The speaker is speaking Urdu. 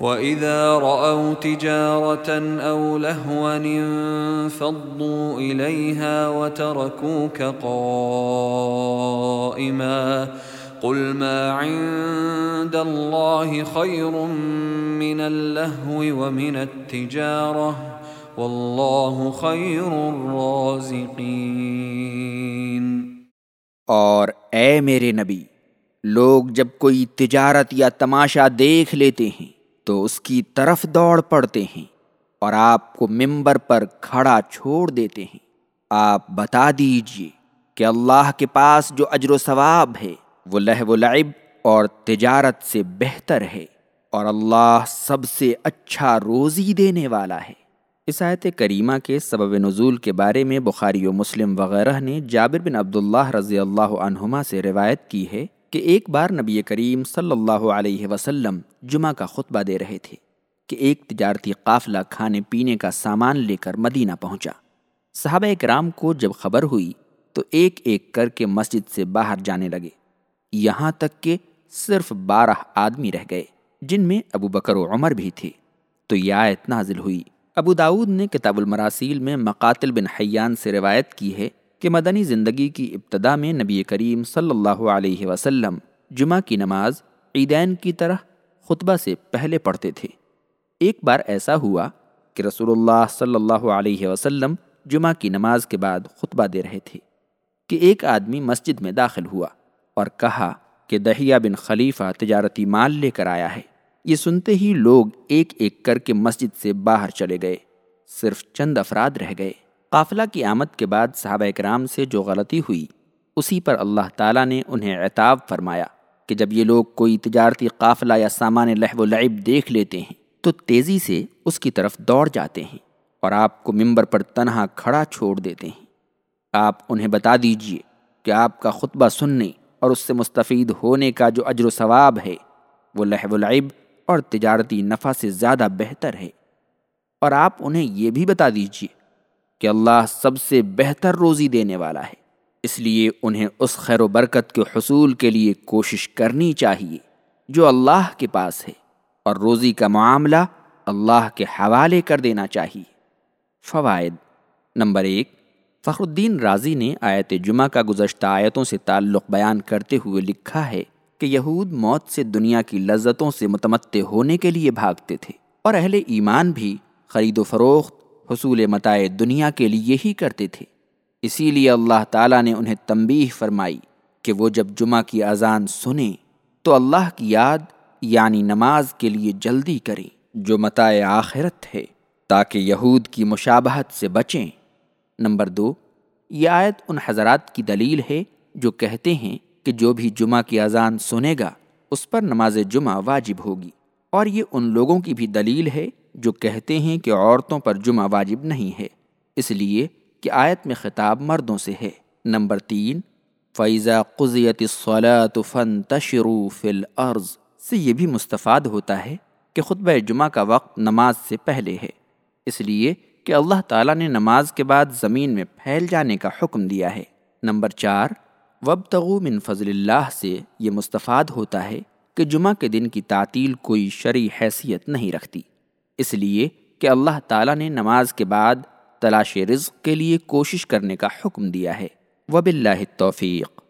وَإِذَا رَأَوْا تِجَارَةً أَوْ لَهْوًا انفضوا إِلَيْهَا وَتَرَكُوكَ قَائِمًا قُلْ مَا عِندَ اللَّهِ خَيْرٌ مِّنَ اللَّهْوِ وَمِنَ التِّجَارَةِ وَاللَّهُ خَيْرُ الرَّازِقِينَ اور اے میرے نبی، لوگ جب کوئی تجارت یا تماشا دیکھ لیتے ہیں تو اس کی طرف دوڑ پڑتے ہیں اور آپ کو ممبر پر کھڑا چھوڑ دیتے ہیں۔ آپ بتا دیجیے کہ اللہ کے پاس جو اجر و ثواب ہے، وہ لہ و لعب اور تجارت سے بہتر ہے اور اللہ سب سے اچھا روزی دینے والا ہے۔ اس آیت کریمہ کے سبب نزول کے بارے میں بخاری و مسلم وغیرہ نے جابر بن عبداللہ رضی اللہ عنہما سے روایت کی ہے۔ کہ ایک بار نبی کریم صلی اللہ علیہ وسلم جمعہ کا خطبہ دے رہے تھے کہ ایک تجارتی قافلہ کھانے پینے کا سامان لے کر مدینہ پہنچا۔ صحابہ اکرام کو جب خبر ہوئی تو ایک ایک کر کے مسجد سے باہر جانے لگے۔ یہاں تک کہ صرف بارہ آدمی رہ گئے، جن میں ابو بکر و عمر بھی تھے۔ تو یہ آیت نازل ہوئی۔ ابو داود نے کتاب المراسیل میں مقاتل بن حیان سے روایت کی ہے کہ مدنی زندگی کی ابتدا میں نبی کریم صلی اللہ علیہ وسلم جمعہ کی نماز عیدین کی طرح خطبہ سے پہلے پڑھتے تھے۔ ایک بار ایسا ہوا کہ رسول اللہ صلی اللہ علیہ وسلم جمعہ کی نماز کے بعد خطبہ دے رہے تھے کہ ایک آدمی مسجد میں داخل ہوا اور کہا کہ دہیا بن خلیفہ تجارتی مال لے کر آیا ہے۔ یہ سنتے ہی لوگ ایک ایک کر کے مسجد سے باہر چلے گئے۔ صرف چند افراد رہ گئے۔ قافلہ کی آمد کے بعد صحابہ اکرام سے جو غلطی ہوئی، اسی پر اللہ تعالیٰ نے انہیں اعتاب فرمایا کہ جب یہ لوگ کوئی تجارتی قافلہ یا سامان لہو و لعب دیکھ لیتے ہیں، تو تیزی سے اس کی طرف دوڑ جاتے ہیں اور آپ کو ممبر پر تنہا کھڑا چھوڑ دیتے ہیں۔ آپ انہیں بتا دیجیے کہ آپ کا خطبہ سننے اور اس سے مستفید ہونے کا جو اجر و ثواب ہے، وہ لہو و لعب اور تجارتی نفع سے زیادہ بہتر ہے۔ اور آپ انہیں یہ بھی بتا دیجیے کہ اللہ سب سے بہتر روزی دینے والا ہے۔ اس لیے انہیں اس خیر و برکت کے حصول کے لیے کوشش کرنی چاہیے جو اللہ کے پاس ہے۔ اور روزی کا معاملہ اللہ کے حوالے کر دینا چاہیے۔ فوائد نمبر ایک، فخر الدین راضی نے آیت جمعہ کا گزشتہ آیتوں سے تعلق بیان کرتے ہوئے لکھا ہے کہ یہود موت سے دنیا کی لذتوں سے متمتع ہونے کے لیے بھاگتے تھے اور اہل ایمان بھی خرید و فروخت حصول متائے دنیا کے لیے ہی کرتے تھے۔ اسی لیے اللہ تعالیٰ نے انہیں تنبیہ فرمائی کہ وہ جب جمعہ کی اذان سنیں تو اللہ کی یاد یعنی نماز کے لیے جلدی کریں جو متائے آخرت ہے تاکہ یہود کی مشابہت سے بچیں۔ نمبر دو، یہ آیت ان حضرات کی دلیل ہے جو کہتے ہیں کہ جو بھی جمعہ کی اذان سنے گا، اس پر نماز جمعہ واجب ہوگی۔ اور یہ ان لوگوں کی بھی دلیل ہے جو کہتے ہیں کہ عورتوں پر جمعہ واجب نہیں ہے، اس لیے کہ آیت میں خطاب مردوں سے ہے۔ نمبر تین فیضا قزیت صلاۃ فن تشرو فل عرض سے یہ بھی مستفاد ہوتا ہے کہ خطبہ جمعہ کا وقت نماز سے پہلے ہے۔ اس لیے کہ اللہ تعالیٰ نے نماز کے بعد زمین میں پھیل جانے کا حکم دیا ہے۔ نمبر چار وب من فضل اللہ سے یہ مستفاد ہوتا ہے کہ جمعہ کے دن کی تعطیل کوئی شرعی حیثیت نہیں رکھتی۔ اس لیے کہ اللہ تعالیٰ نے نماز کے بعد تلاش رزق کے لیے کوشش کرنے کا حکم دیا ہے۔ وب اللہ توفیق